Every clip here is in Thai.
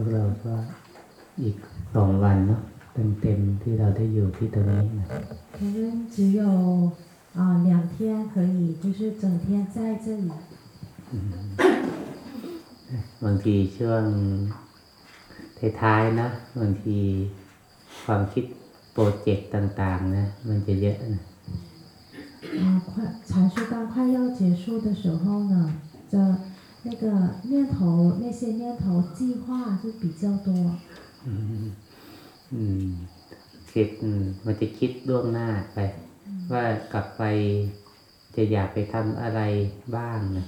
วกเราก็อีกสองวันเนาะเต็มๆที่เราได้อยู่ที่ตรงนี้นะ 我们只有啊、两天可以，就是整天在这里。 บางทีช่วงท้ายๆนะบางทีความคิดโปรเจกต์ต่างๆนะมันจะเยอะนะ 啊，快禅修班快要结束的时候呢，这 那个念头那些念头计划就比较多。 อืมคิดอืมมันจะคิดล่วงหน้าไป ว่ากลับไปจะอยากไปทำอะไรบ้างนะ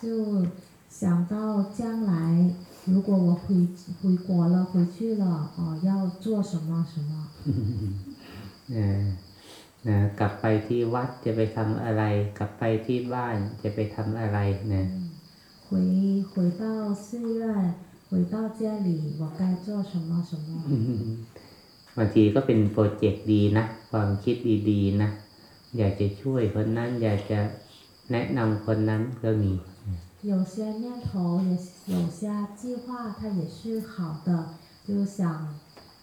就想到将来，如果我回回国了，回去了，哦、要做什么什么。 เออนะกลับไปที่วัดจะไปทำอะไร กลับไปที่บ้านจะไปทำอะไรนะ 回回到寺院，回到家里，我该做什么什么。 บางทีก็เป็นโปรเจกต์ดีนะ ความคิดดีๆนะ อยากจะช่วยคนนั้น อยากจะแนะนำคนนั้นก็มี 有些念头也有些计划，它也是好的，就想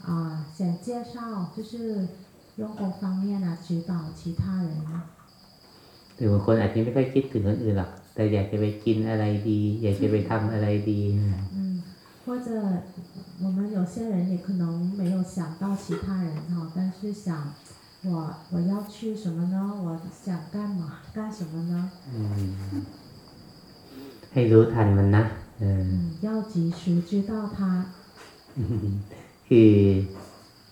啊、想介绍，就是用功方面啊，指导其他人。 หรือบางคนอาจจะไม่ค่อยคิดถึงคนอื่นหรอก แต่อยากจะไปกินอะไรดี อยากจะไปทำอะไรดี 嗯，或者我们有些人也可能没有想到其他人哈，但是想我我要去什么呢？我想干嘛干什么呢？ อืมให้รู้ทันมันนะเออ 嗯，要及时知道它。 คือ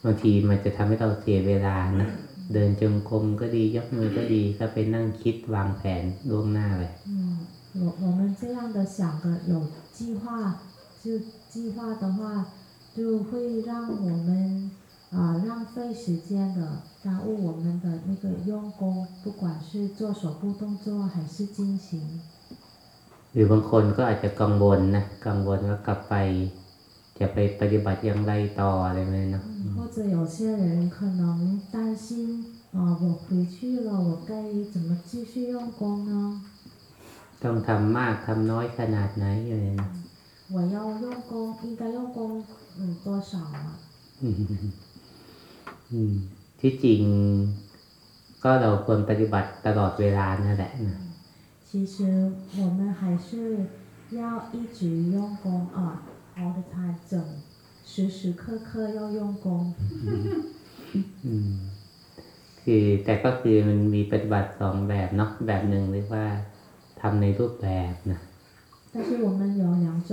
บางทีมันจะทำให้เราเสียเวลานะ เดินจงกรมก็ดียกมือก็ดีก็ไปนั่งคิดวางแผนล่วงหน้าไป 嗯，我我们这样的想的有计划，就计划的话，就会让我们啊、浪费时间的，耽误我们的那个用功，不管是做手部动作还是进行。 หรือบางคนก็อาจจะกังวลนะกังวลว่ากลับไป จะไปปฏิบัติอย่างไรต่ออะไรแบบนี้เนาะ 嗯，或者有些人可能担心啊、我回去了，我该怎么继续用功呢？ ต้องทำมากทำน้อยขนาดไหนอะไรนะ 我要用功，应该用功嗯多少啊？ อืมที่จริง ก็เราควรปฏิบัติตลอดเวลานั่นแหละนะ 其实我们还是要一直用功啊 ，all the time，整时时刻刻要用功。 อืมคือแต่ก็คือมันมีปฏิบัติสองแบบเนาะแบบหนึ่งเรียกว่าทำในรูปแบบนะ 但是我们有两种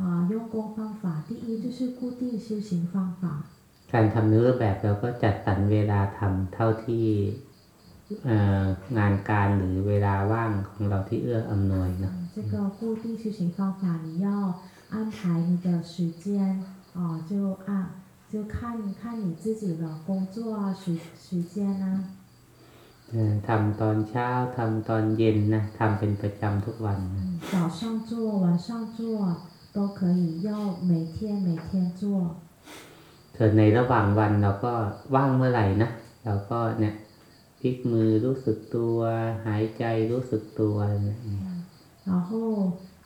啊用功方法，第一就是固定修行方法， การทำในรูปแบบเราก็จัดสรรเวลาทำเท่าที่เอ่องานการหรือเวลาว่างของเราที่เอื้ออำนวยเนาะ 嗯，这个固定修行方法你要 安排你的时间啊，就按就看看你自己的工作啊时时间啊。 เอ่อทำตอนเช้าทำตอนเย็นนะทำเป็นประจำทุกวันนะ 嗯，早上做，晚上做都可以，要每天每天做。 ส่วนในระหว่างวันเราก็ว่างเมื่อไหร่นะเราก็เนี่ยพลิกมือรู้สึกตัว หายใจรู้สึกตัวเนี่ย 然后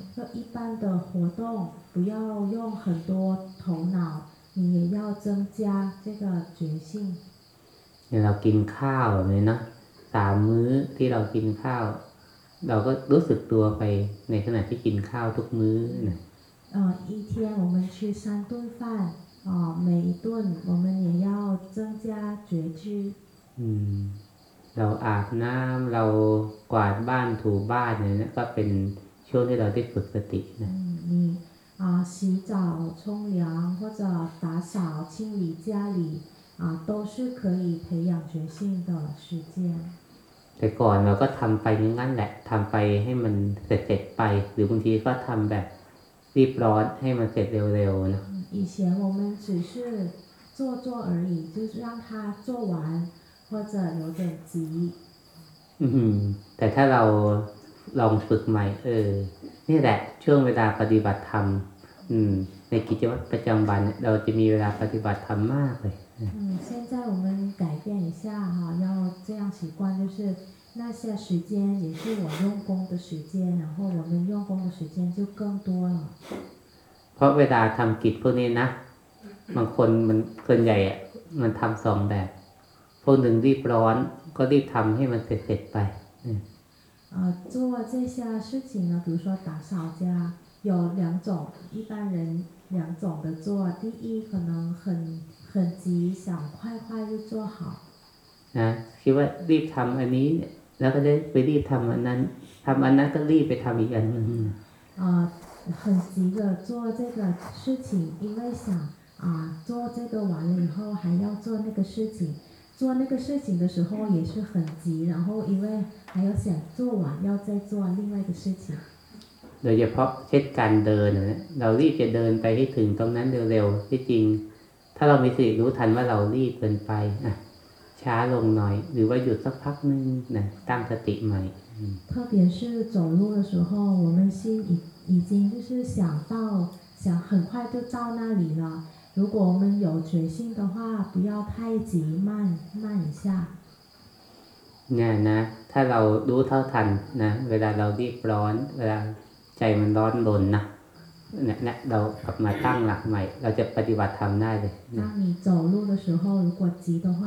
一个一般的活动，不要用很多头脑，你也要增加这个觉性。 อย่างเรากินข้าวแบบนี้เนาะสามมื้อที่เรากินข้าว เราก็รู้สึกตัวไปในขณะที่กินข้าวทุกมื้อนะ 呃，一天我们吃三顿饭，啊、每一顿我们也要增加觉知。 อืม เราอาบน้ำเรากวาดบ้านถูบ้านเนี่ยนะก็เป็น ช่วงที่เราได้ฝึกสตินะ 嗯，你啊、洗澡、冲凉或者打扫、清理家里啊、都是可以培养觉性的时间。 แต่ก่อนเราก็ทำไปงั้นแหละทำไปให้มันเสร็จๆไป หรือบางทีก็ทำแบบรีบร้อนให้มันเสร็จเร็วๆเนาะ 嗯，以前我们只是 做做而已，就是让它做完或者有点急。 อืมแต่ถ้าเรา ลองฝึกใหม่ เออ นี่แหละ ช่วงเวลาปฏิบัติธรรม อืม ในกิจวัตรประจำวันเนี่ยเราจะมีเวลาปฏิบัติธรรมมากเลย 嗯，现在我们改变一下哈，要这样习惯，就是那些时间也是我用功的时间，然后我们用功的时间就更多了。 เพราะเวลาทำกิจพวกนี้นะ บางคนมันส่วนใหญ่อะมันทำสองแบบ พวกหนึ่งรีบร้อน ก็รีบทำให้มันเสร็จๆไป 呃，做这些事情呢，比如说打扫家，有两种，一般人两种的做。第一，可能很很急，想快快就做好。 นะคิดว่ารีบทำอันนี้เนี่ยแล้วก็ได้ไปรีบทำอันนั้นทำอันนั้นก็รีบไปทำอีกอันหนึง 呃，很急的做这个事情，因为想啊、做这个完了以后还要做那个事情， 做那个事情的时候也是很急，然后因为还要想做完要再做另外一个事情。 โดยเฉพาะเช่นการเดินนะเรารีบจะเดินไปให้ถึงตรงนั้นเร็วๆที่จริง ถ้าเรามีสติรู้ทันว่าเรารีบเกินไปอ่ะช้าลงหน่อย หรือว่าหยุดสักพักนึงนะตั้งสติใหม่ 特别是走路的时候，我们心已已经就是想到想很快就到那里了。 如果我们有决心的话，不要太急，慢慢一下。 เนี่ยนะ ถ้าเรารู้เท่าทันนะ เวลาเรารีบร้อน เวลาใจมันร้อนรนนะเนี่ยเนี่ยเรากลับมาตั้งหลักใหม่ เราจะปฏิบัติทำได้เลยนะ 当你走路的时候，如果急的话，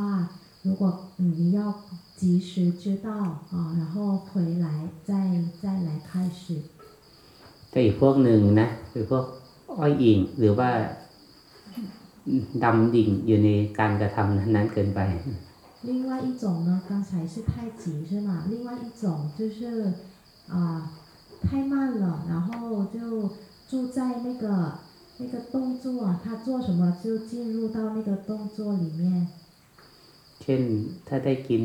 如果嗯你要及时知道啊，然后回来再再来开始。 แต่อีกพวกหนึ่งนะคือพวกอ้อยอิงหรือว่า ดำดิ่งอยู่ในการกระทำนั้นๆเกินไป 另外一种呢，刚才是太急是吗？另外一种就是啊、太慢了，然后就住在那个那个动作，他做什么就进入到那个动作里面。 เช่น ถ้าได้กิน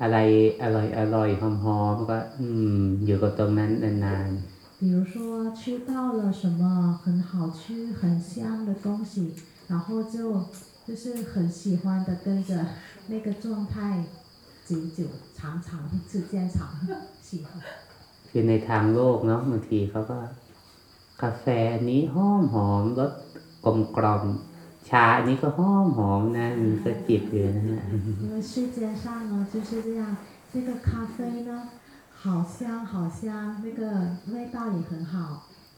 อะไรอร่อยอร่อยหอมๆก็ อืม อยู่กับตรงนั้นนาน 比如说吃到了什么很好吃、很香的东西，然后就就是很喜欢的跟着那个状态久久长长时间长喜欢。 ๆคือในทางโลกเนาะบางทีเขาก็ กาแฟอันนี้หอมหอมรสกลมกล่อมชาอันนี้ก็หอมหอมนะมันก็จิบอยู่นะฮะ 因为世界上呢就是这样，这个咖啡呢， 好香好香，那个味道也很好。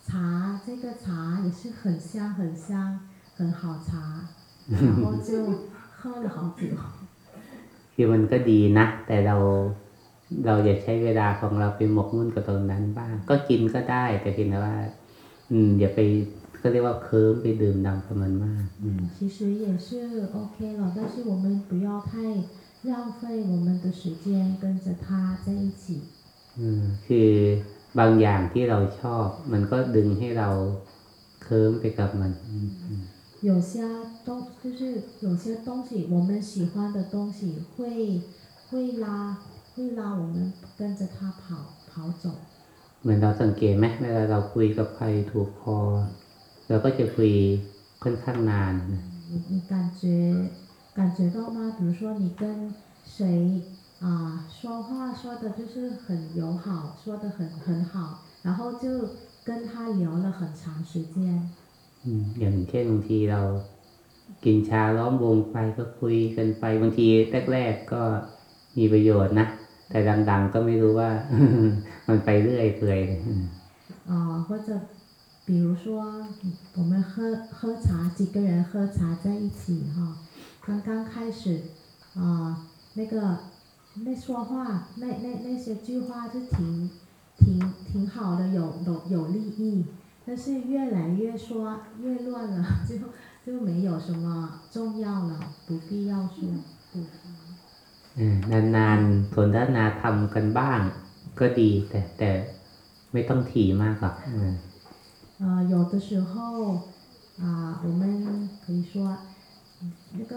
茶这个茶也是很香很香，很好茶，然后就喝了好久。 คือมันก็ดีนะ แต่เราเราอย่าใช้เวลาของเราไปหมกมุ่นกับตรงนั้นบ้าง ก็กินก็ได้ แต่เพียงแต่ว่า อืมอย่าไปก็เรียกว่าเคิร์มไปดื่มด่ำกับมันมาก อืม 其实也是 OK 了，但是我们不要太浪费我们的时间跟着他在一起。 อืมคือบางอย่างที่เราชอบ มันก็ดึงให้เราเคิร์มไปกับมันอืมอืม 有些东就是有些东西我们喜欢的东西会会拉会拉我们跟着他跑跑走。 เหมือนเราสังเกตไหมเวลาเราคุยกับใครถูกคอ เราก็จะคุยค่อนข้างนานนะ 你你感觉感觉到吗？比如说你跟谁 啊、说话说的就是很友好，说的很很好，然后就跟他聊了很长时间。 อืมอย่างเช่นบางทีเรากินชาล้อมวงไปก็คุยกันไปบางทีแรกๆก็มีประโยชน์นะ แต่ดังๆก็ไม่รู้ว่า มันไปเรื่อยเปื่อยอืม 啊、或者比如说我们喝喝茶，几个人喝茶在一起哈，刚刚开始啊、那个 那说话那那那些句话就挺挺挺好的，有有有利益，但是越来越说越乱了，就就没有什么重要了，不必要说。不 เออนานๆสนทนาทำกันบ้าง ก็ดี แต่แต่ไม่ต้องถี่มากหรอกอืม 呃，有的时候啊、我们可以说嗯那个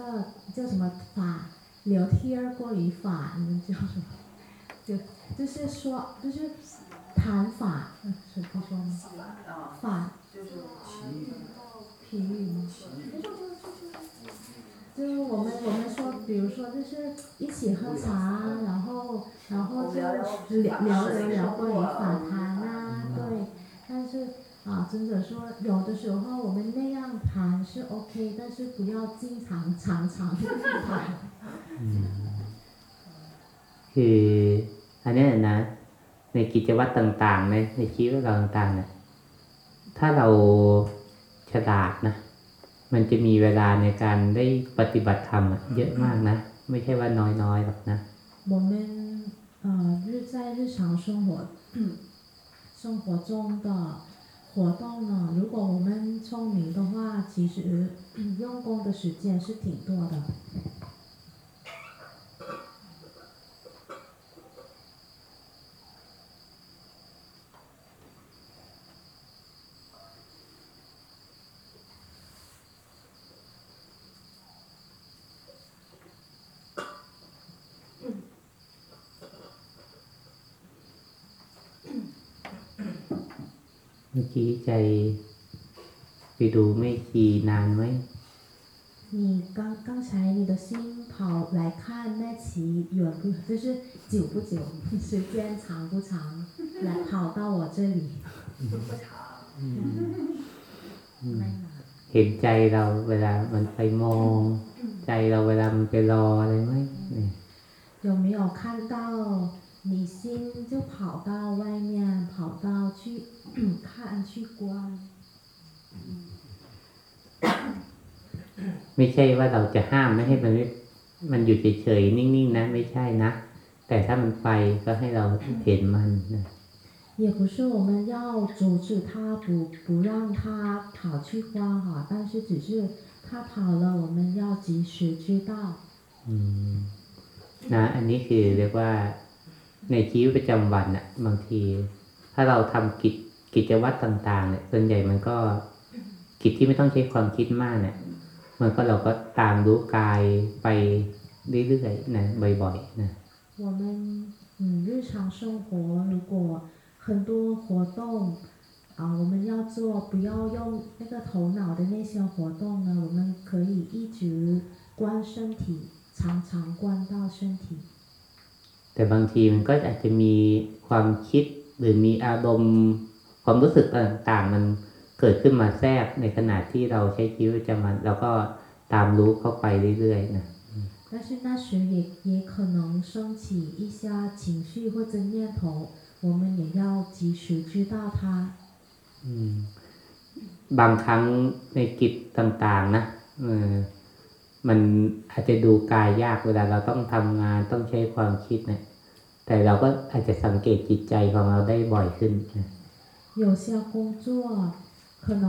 叫什么法， 聊天儿过于法，你们叫什么？就就是说，就是谈法，嗯是不说吗？法，就是奇遇，譬喻吗？奇遇，就我们我们说，比如说就是一起喝茶，然后然后就聊聊聊聊关于法坛啊，对。但是啊，尊者说，有的时候我们那样谈是 OK，但是不要经常常常谈。 คืออันเนี้ยนะ ในกิจวัตรต่างๆในในชีวิตเราต่างๆเนี่ยถ้าเราฉลาดนะ มันจะมีเวลาในการได้ปฏิบัติธรรมอะเยอะมากนะ ไม่ใช่ว่าน้อยๆหรอกนะ 我们呃日在日常生活生活中的 活动呢，如果我们聪明的话，其实 用功的时间是挺多的。 กี้ใจไปดูไม่ชีนานไหม 你刚刚才你的心跑来看那棋远不就是久不久，时间长不长，来跑到我这里。 ไม่นาน เห็นใจเราเวลามันไปมอง ใจเราเวลามันไปรออะไรไหมเนี่ย 有没有看到 你心就跑到外面，跑到去看去观？ ไม่ใช่ว่าเราจะห้ามไม่ให้มันไม่มันอยู่เฉยๆนิ่งๆนะ ไม่ใช่นะ แต่ถ้ามันไปก็ให้เราเห็นมันนะ 也不是我们要阻止它，不不让它跑去观哈，但是只是它跑了，我们要及时知道。 อืมนะอันนี้คือเรียกว่า ในชีวิตประจำวันอะบางที ถ้าเราทำกิจกิจวัตรต่าง ๆ เนี่ย ส่วนใหญ่มันก็กิจที่ไม่ต้องใช้ความคิดมากเนี่ย มันก็เราก็ตามรู้กายไปเรื่อยๆนะบ่อยๆนะ 我们嗯日常生活如果很多活动啊，我们要做，不要用那个头脑的那些活动呢，我们可以一直观身体，常常观到身体。 แต่บางทีมันก็อาจจะมีความคิดหรือมีอารมณ์ ความรู้สึกต่างๆ มันเกิดขึ้นมาแทรกในขณะที่เราใช้ชีวิตประจำวันเราก็ตามรู้เข้าไปเรื่อยๆนะ 但是那时也也可能升起一些情绪或者念头，我们也要及时知道它。 อืมบางครั้งในกิจต่างๆ นะเออมันอาจจะดูกายยากเวลาเราต้องทำงานต้องใช้ความคิดเนะี่ย แต่เราก็อาจจะสังเกตจิตใจของเราได้บ่อยขึ้นนะ 有些工作可能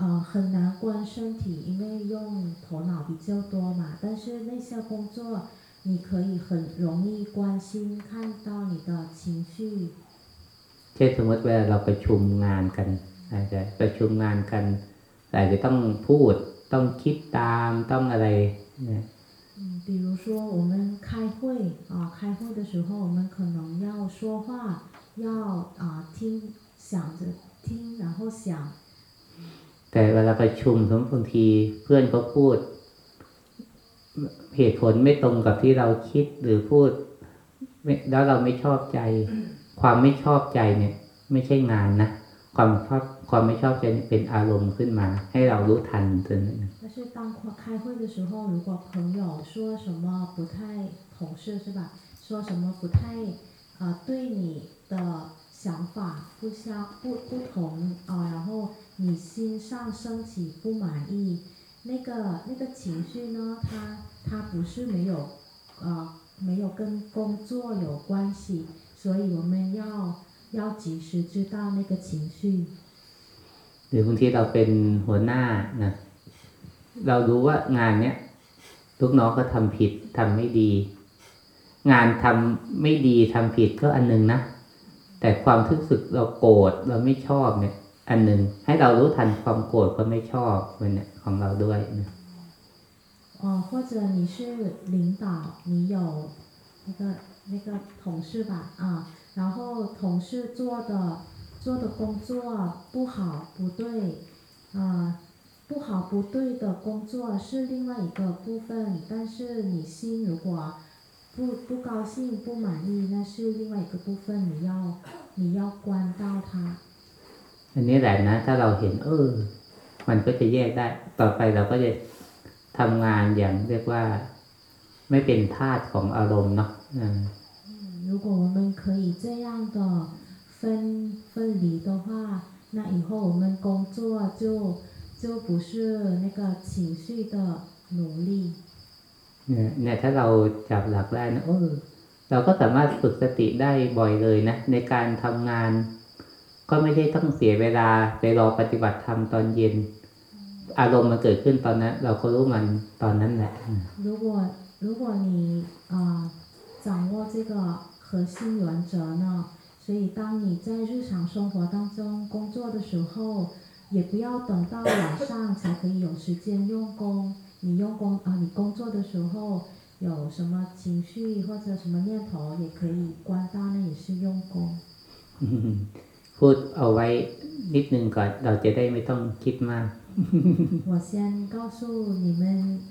呃很难观身体，因为用头脑比较多嘛。但是那些工作你可以很容易关心，看到你的情绪。 เช่นสมมติเวลาเราประชุมงานกัน อาจจะประชุมงานกันอาจจะต้องพูด ต้องคิดตามต้องอะไรเนี่ย 嗯， 比如说我们开会啊，开会的时候我们可能要说话，要啊听，想着听，然后想。 แต่เวลาประชุมสมมติบางทีเพื่อนก็พูด เหตุผลไม่ตรงกับที่เราคิดหรือพูดไม่แล้วเราไม่ชอบใจ ความไม่ชอบใจเนี่ย ไม่ใช่งานนะความชอบความไม่ชอบใจนี่เป็นอารมณ์ขึ้นมา ให้เรารู้ทันตัวนั้นนะ 但是当 开会的时候，如果朋友说什么不太同事是吧？说什么不太呃对你的想法不相不不同啊、然后你心上升起不满意，那个那个情绪呢，它它不是没有呃没有跟工作有关系，所以我们要要及时知道那个情绪。 หรือบางทีเราเป็นหัวหน้านะ เรารู้ว่างานเนี้ยลูกน้องก็ทำผิดทำไม่ดี งานทำไม่ดีทำผิดก็อันหนึงนะ แต่ความรู้สึกเราโกรธเราไม่ชอบเนี่ย อันหนึ่งให้เรารู้ทันความโกรธความไม่ชอบมันเนี่ยของเราด้วยนะ 哦，或者你是领导，你有那个那个同事吧，啊，然后同事做的做的工作不好不对，啊， 不好不对的工作是另外一个部分，但是你心如果不不高兴、不满意，那是另外一个部分，你要你要关到它。 อันนี้แหละนะ ถ้าเราเห็น เออ มันก็จะแยกได้ ต่อไปเราก็จะทำงานอย่างเรียกว่า ไม่เป็นทาสของอารมณ์เนาะอ่า 如果我们可以这样的分分离的话，那以后我们工作就 就不是那个情绪的努力。 เนี่ยเนี่ยถ้าเราจับหลักได้นะเออเราก็สามารถฝึกสติได้บ่อยเลยนะ ในการทำงาน ก็ไม่ได้ต้องเสียเวลาไปรอปฏิบัติธรรมตอนเย็น อารมณ์มันเกิดขึ้นตอนนั้น เราก็รู้มันตอนนั้นแหละอืม 如果如果你啊、呃掌握这个核心原则呢，所以当你在日常生活当中工作的时候， 也不要等到晚上才可以有时间用功。你用功啊、你工作的时候有什么情绪或者什么念头，也可以关到，那也是用功。 อืมพูดเอาไว้นิดนึงก่อน เราจะได้ไม่ต้องคิดมาก 我先告诉你们，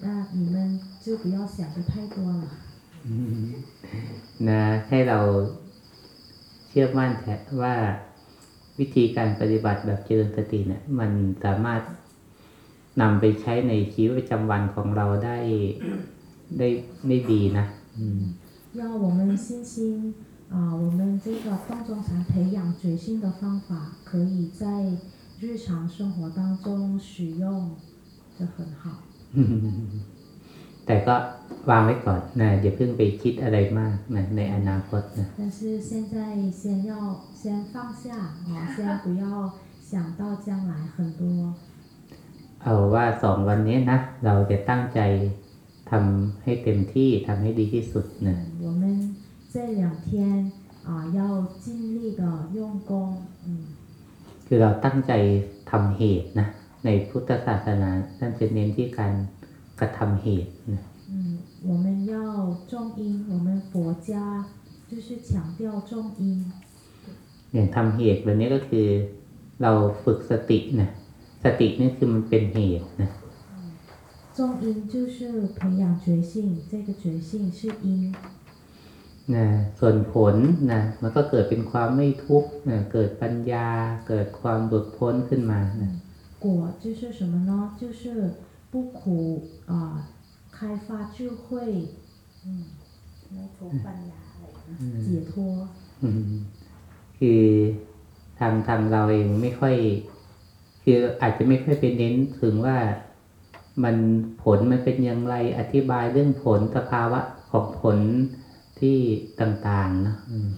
那你们就不要想的太多了。 นะให้เราเชื่อมั่นแท้ว่า วิธีการปฏิบัติแบบเจริญสติเนี่ย มันสามารถนำไปใช้ในชีวิตประจำวันของเราได้ได้ได้ดีนะอืม 要我们信心啊、我们这个动中禅培养决心的方法，可以在日常生活当中使用的很好。 แต่ก็วางไว้ก่อนนะอย่าเพิ่งไปคิดอะไรมากนะในอนาคตนะ 但是现在先要先放下啊、先不要想到将来很多。 เอาว่าสองวันนี้นะ เราจะตั้งใจทำให้เต็มที่ทำให้ดีที่สุดนะ 我们这两天啊、要尽力的用功，嗯。 คือเราตั้งใจทำเหตุนะ ในพุทธศาสนาท่านจะเน้นที่การ กระทำเหตุนะ 嗯，我们要重因，我们佛家就是强调重因。 อย่างทำเหตุแบบนี้ก็คือ เราฝึกสตินะสตินี่คือมันเป็นเหตุนะ 重因就是培养觉性，这个觉性是因， นะส่วนผลนะมันก็เกิดเป็นความไม่ทุกข์นะเกิดปัญญา เกิดความหลุดพ้นขึ้นมานะ 果就是什么呢？就是 不苦啊、开发智慧，嗯， ไม่ทุกข์ปัญญาอะไรนะ 解脱。 อืมคือทางทางเราเองไม่ค่อย คืออาจจะไม่ค่อยไปเน้นถึงว่ามันผลมันเป็นอย่างไรอธิบายเรื่องผลสภาวะของผลที่ต่างๆนะอืม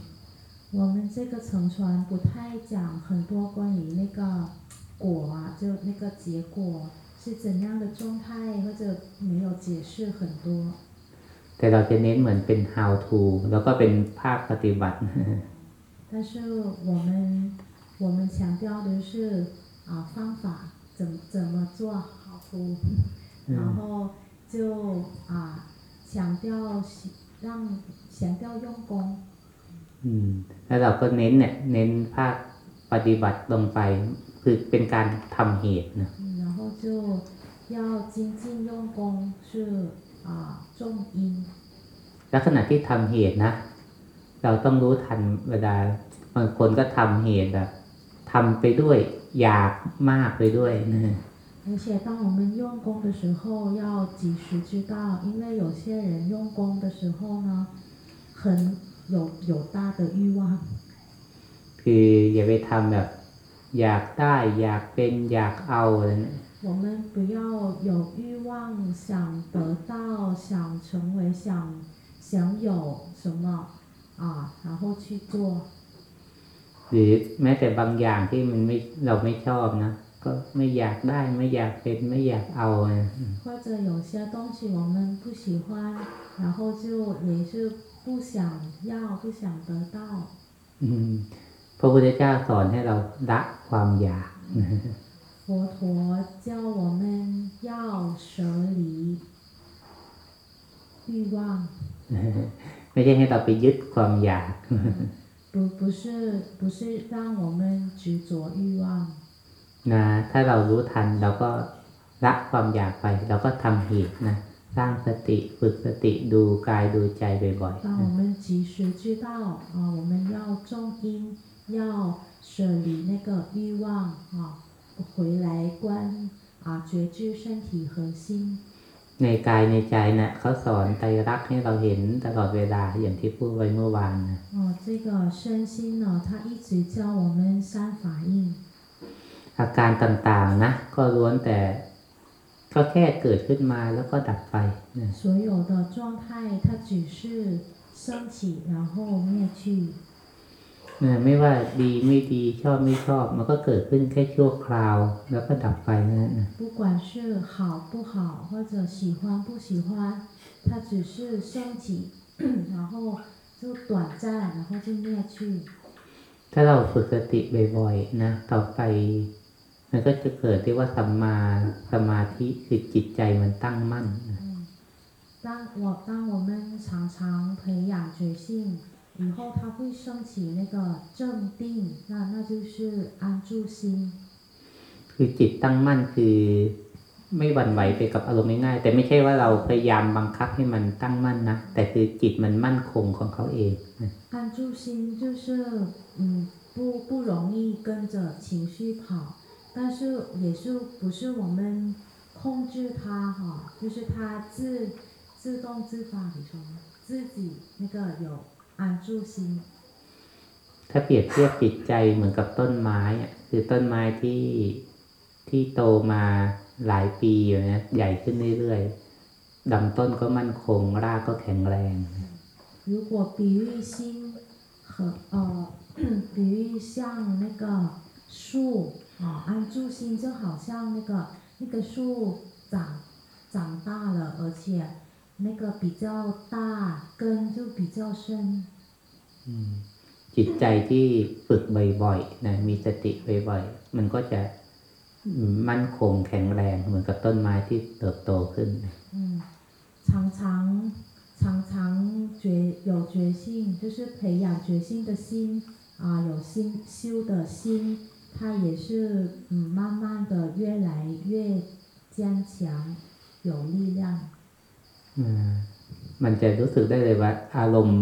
我们这个乘船不太讲很多关于那个果啊，就那个结果 是怎样的状态，或者没有解释很多。 แต่เราจะเน้นเหมือนเป็น how to แล้วก็เป็นภาคปฏิบัติ 但是我们我们强调的是啊方法怎怎么做好图，然后就啊强调让强调用功， อืมแล้วเราก็เน้นเนี่ย เน้นภาคปฏิบัติลงไป คือเป็นการทำเหตุนะ 嗯，然后 就要精进用功是啊重因。 ลักษณะที่ทำเหตุนะ เราต้องรู้ทันเวลาบางคนก็ทำเหตุแบบทำไปด้วย อยากมากไปด้วยนะ 而且当我们用功的时候，要及时知道，因为有些人用功的时候呢，很有有大的欲望， คืออย่าไปทำแบบ อยากได้ อยากเป็น อยากเอาอะไรเนี่ย 我们不要有欲望，想得到，想成为，想想有什么啊，然后去做。 หรือแม้แต่บางอย่างที่มันไม่เราไม่ชอบนะ ก็ไม่อยากได้ไม่อยากเป็นไม่อยากเอานะ 或者有些东西我们不喜欢，然后就也是不想要，不想得到。 อืมพระพุทธเจ้าสอนให้เราละความอยาก 佛陀教我们要舍离欲望， ไม่ใช่ให้เราไปยึดความอยาก 不不是不是让我们执着欲望。 นะถ้าเรารู้ทันเราก็ ละความอยากไปเราก็ทำเหตุนะสร้างสติฝึกสติดูกายดูใจบ่อยๆ 当 นะ 我们及时知道啊，我们要种因，要舍离那个欲望啊， 回来观啊，觉知身体和心。 ในกายในใจนะ่ะเขาสอนไตรลักษณ์ให้เราเห็นตลอดเวลาอย่างที่พูดไว้เมื่อวานนะ 哦，这个身心呢，它一直教我们三法印。 อาการต่างๆนะก็ล้วนแต่ก็แค่เกิดขึ้นมาแล้วก็ดับไปนะ 所有的状态，它只是升起，然后灭去。 นะไม่ว่าดีไม่ดีชอบไม่ชอบ มันก็เกิดขึ้นแค่ชั่วคราว แล้วก็ดับไปนะนะ 不管是好不好，或者喜欢不喜欢，它只是升起，然后就短暂，然后就灭去。 ถ้าเราฝึกสติบ่อยๆนะต่อไป มันก็จะเกิดที่ว่าสัมมาสมาธิคือจิตใจมันตั้งมั่นนะ 嗯，当我当我们常常培养觉性 以后，它会升起那个正定，那那就是安住心。 คือจิตตั้งมั่นคือไม่หวั่นไหวไปกับอารมณ์ง่ายๆแต่ไม่ใช่ว่าเราพยายามบังคับให้มันตั้งมั่นนะแต่คือจิตมันมั่นคงของเขาเองนะ 安住心就是嗯不不容易跟着情绪跑，但是也是不是我们控制它哈，就是它自自动自发，你说吗？自己那个有 安住心。 ถ้าเปรียบเทียบจิตใจเหมือนกับต้นไม้อะคือต้นไม้ที่ที่โตมาหลายปีอยู่นะใหญ่ขึ้นเรื่อยๆลำต้นก็มั่นคง รากก็แข็งแรง 如果比喻心和呃，比喻像那个树啊，安住心就好像那个那个树长长大了，而且 那个比较大，根就比较深。 จิตใจที่ฝึกบ่อยๆนะมีสติบ่อยๆ มันก็จะอืมมั่นคงแข็งแรง เหมือนกับต้นไม้ที่เติบโตขึ้น 嗯，常常常常觉有觉性，就是培养觉性的心啊，有心修的心，它也是嗯慢慢的越来越坚强，有力量。 อืมมันจะรู้สึกได้เลยว่า อารมณ์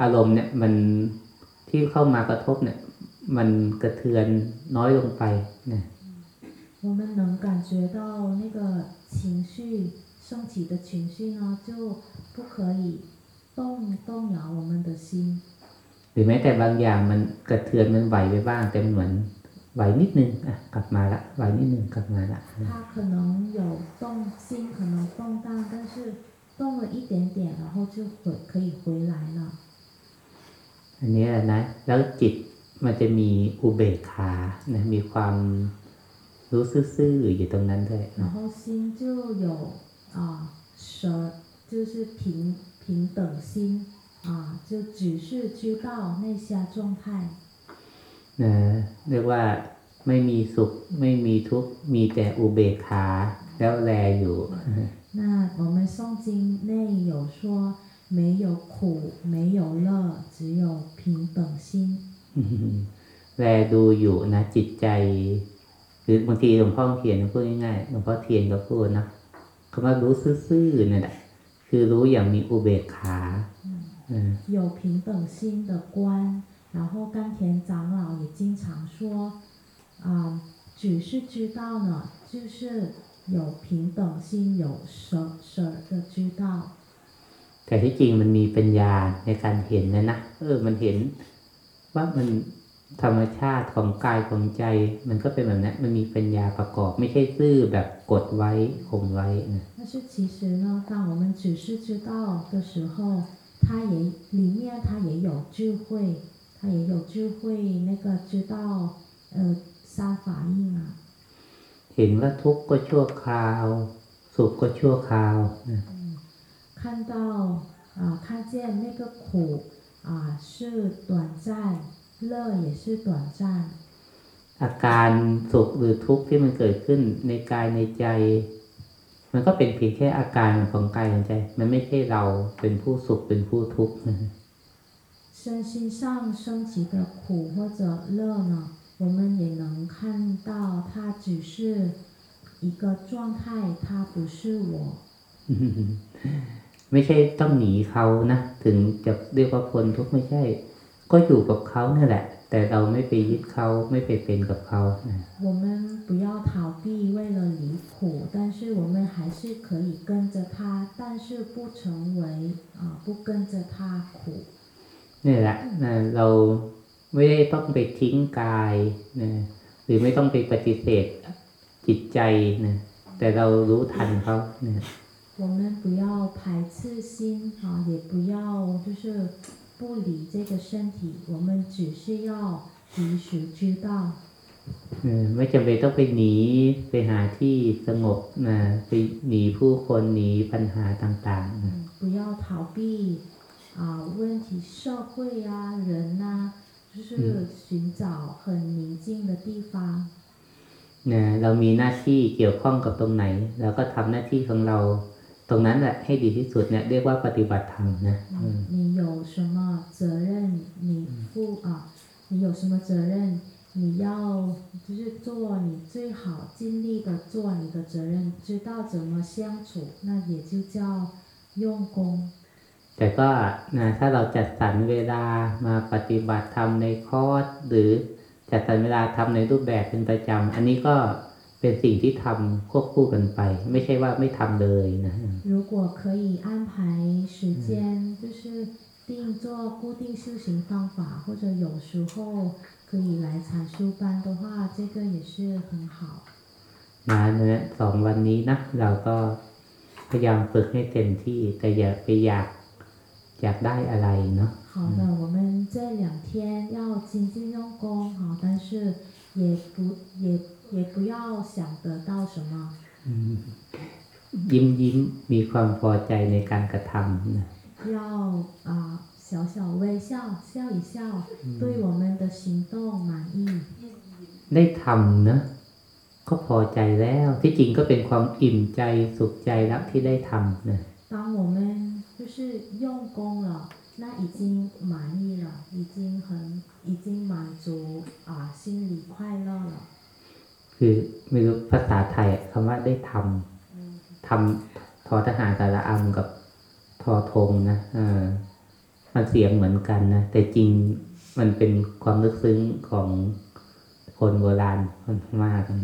อารมณ์เนี่ย มันที่เข้ามากระทบเนี่ย มันกระเทือนน้อยลงไปนะ 我们能感觉到那个情绪升起的情绪呢，就不可以动动摇我们的心。 หรือแม้แต่บางอย่างมันกระเทือนมันไหวไปบ้าง แต่มันเหมือน ไหวนิดนึงอ่ะกลับมาละไหวนิดนึงกลับมาละ 它可能有动心，可能动荡，但是动了一点点，然后就回可以回来了。 อันนี้แหละนะ แล้วจิตมันจะมีอุเบกขานะมีความรู้ซื่อๆอยู่ตรงนั้นด้วย 然 นะ 后心就有啊舍，就是平平等心啊，就只是知道那些状态。 นะเรียกว่าไม่มีสุข ไม่มีทุกข์มีแต่อุเบกขาแล้วแลอยู่ 那我们诵经内有说，没有苦，没有乐，只有平等心。 แลดูอยู่นะ จิตใจ คือบางทีหลวงพ่อเทียนพูดง่ายๆหลวงพ่อเทียนก็พูดนะคำว่ารู้ซื่อๆเนี่ยแหละคือรู้อย่างมีอุเบกขาเออ 有平等心的观， 然后甘田长老也经常说，啊、只是知道呢，就是有平等心，有舍舍的知道。 แต่ที่จริงมันมีปัญญาในการเห็นนะนะ เออ มันเห็นว่ามันธรรมชาติของกายของใจ มันก็เป็นแบบนั้นมันมีปัญญาประกอบ ไม่ใช่ซื่อแบบกดไว้ข่มไว้นะ 但是其实呢，当我们只是知道的时候，它也里面它也有智慧， 它也有智慧，那个知道呃三法印啊。 เห็นว่าทุกข์ก็ชั่วคราว สุขก็ชั่วคราวนะ 看到啊、看见那个苦啊、是短暂，乐也是短暂。 อาการสุขหรือทุกข์ที่มันเกิดขึ้นในกายในใจ มันก็เป็นเพียงแค่อาการของกายของใจ มันไม่ใช่เราเป็นผู้สุขเป็นผู้ทุกข์นะ 身心上升起的苦或者乐呢，我们也能看到它只是 一个状态，它不是我。 ไม่ใช่ต้องหนีเขานะ ถึงจะเรียกว่าพ้นทุกข์ไม่ใช่ ก็อยู่กับเขานั่นแหละ แต่เราไม่ไปยึดเขาไม่ไปเป็นกับเขานะ 我们不要逃避，为了离苦，但是我们还是可以跟着他，但是不成为啊、不跟着他苦。 นี่แหละนะเราไม่ได้ต้องไปทิ้งกายนะหรือไม่ต้องไปปฏิเสธจิตใจนะแต่เรารู้ทันเขานะ 我们不要排斥心啊，也不要就是不理这个身体，我们只是要及时知道。 เออไม่จำเป็นต้องไปหนีไปหาที่สงบนะไปหนีผู้คนหนีปัญหาต่างๆนะ 嗯，不要逃避 啊、问题，社会啊，人呐、就是寻找很宁静的地方。 นะเรามีหน้าที่เกี่ยวข้องกับตรงไหนเราก็ทำหน้าที่ของเรา ตรงนั้นแหละให้ดีที่สุดเนี่ยเรียกว่าปฏิบัติธรรมนะอืม 你有什么责任，你负啊，你有什么责任，你要就是做你最好尽力的做你的责任，知道怎么相处，那也就叫用功。 แต่ก็นะถ้าเราจัดสรรเวลามาปฏิบัติธรรมในคอร์สหรือจัดสรรเวลาทำในรูปแบบเป็นประจำอันนี้ก็เป็นสิ่งที่ทำควบคู่กันไป ไม่ใช่ว่าไม่ทำเลยนะ 如果可以安排时间，就是定做固定修行方法，或者有时候可以来禅修班的话，这个也是很好。 นะเนี่ยสองวันนี้นะเราก็พยายามฝึกให้เต็มที่ แต่อย่าไปอยาก อยากได้อะไรเนาะ 好的，我们这两天要精进用功，好，但是也不也也不要想得到什么， ยิ้มยิ้มมีความพอใจในการกระทำนะ 要啊、小小微笑，笑一笑，对我们的行动满意。 ได้ทำนะก็พอใจแล้ว ที่จริงก็เป็นความอิ่มใจสุขใจแล้วที่ได้ทำนะ 当我们 就是用功了，那已经满意了，已经很已经满足啊，心里快乐了。 คือไม่รู้ภาษาไทยคำว่าได้ทำทำทอทหารสระอัมกับทอธงนะเออมันเสียงเหมือนกันนะ แต่จริงมันเป็นความลึกซึ้งของคนโบราณคนพม่ากัน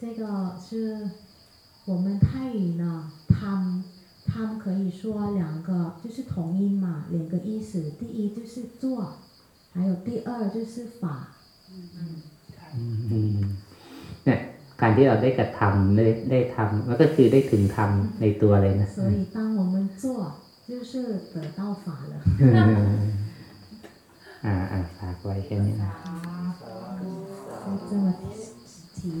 这个是我们泰语呢，他们 他们可以说两个就是同音嘛，两个意思。第一就是做，还有第二就是法。 อืมเนี่ยการที่เราได้กระทำได้ได้ทำมันก็คือได้ถึงทำในตัวเลยนะ 所以当我们做，就是得到法了。 อ่าอ่าฝากไว้แค่นี้นะ 就这么